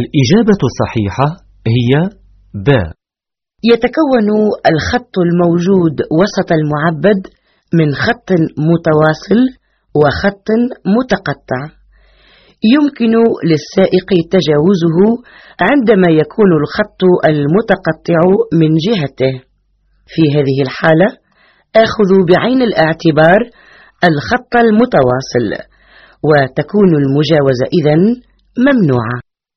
الإجابة الصحيحة هي ب. يتكون الخط الموجود وسط المعبد من خط متواصل وخط متقطع. يمكن للسائق تجاوزه عندما يكون الخط المتقطع من جهته. في هذه الحالة آخذ بعين الاعتبار الخط المتواصل وتكون المجاوزة إذن ممنوعة.